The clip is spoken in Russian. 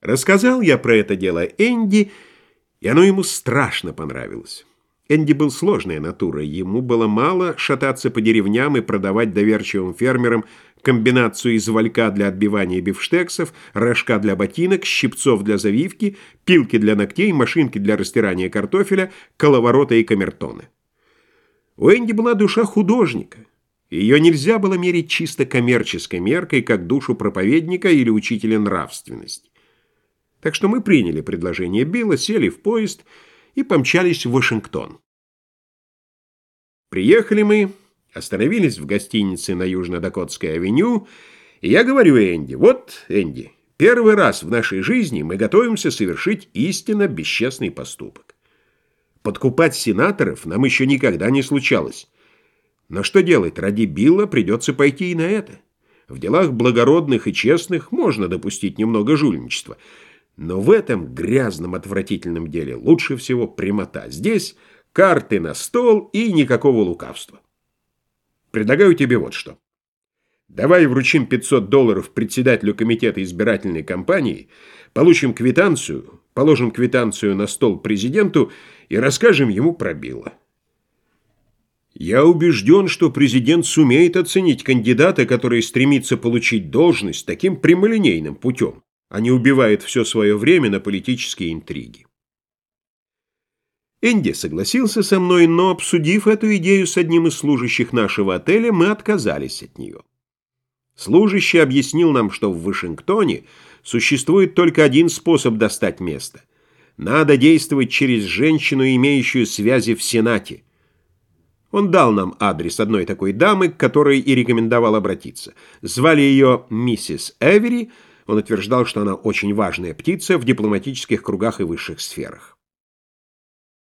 Рассказал я про это дело Энди, и оно ему страшно понравилось. Энди был сложная натура, ему было мало шататься по деревням и продавать доверчивым фермерам комбинацию из валька для отбивания бифштексов, рожка для ботинок, щипцов для завивки, пилки для ногтей, машинки для растирания картофеля, коловорота и камертоны. У Энди была душа художника. Ее нельзя было мерить чисто коммерческой меркой, как душу проповедника или учителя нравственности. Так что мы приняли предложение Билла, сели в поезд и помчались в Вашингтон. Приехали мы, остановились в гостинице на Южно-Дакотской авеню, и я говорю Энди, вот, Энди, первый раз в нашей жизни мы готовимся совершить истинно бесчестный поступок. Подкупать сенаторов нам еще никогда не случалось. Но что делать, ради Билла придется пойти и на это. В делах благородных и честных можно допустить немного жульничества – но в этом грязном, отвратительном деле лучше всего прямота. Здесь карты на стол и никакого лукавства. Предлагаю тебе вот что. Давай вручим 500 долларов председателю комитета избирательной кампании, получим квитанцию, положим квитанцию на стол президенту и расскажем ему про Билла. Я убежден, что президент сумеет оценить кандидата, который стремится получить должность таким прямолинейным путем а не убивает все свое время на политические интриги. Энди согласился со мной, но, обсудив эту идею с одним из служащих нашего отеля, мы отказались от нее. Служащий объяснил нам, что в Вашингтоне существует только один способ достать место. Надо действовать через женщину, имеющую связи в Сенате. Он дал нам адрес одной такой дамы, к которой и рекомендовал обратиться. Звали ее миссис Эвери, он утверждал, что она очень важная птица в дипломатических кругах и высших сферах.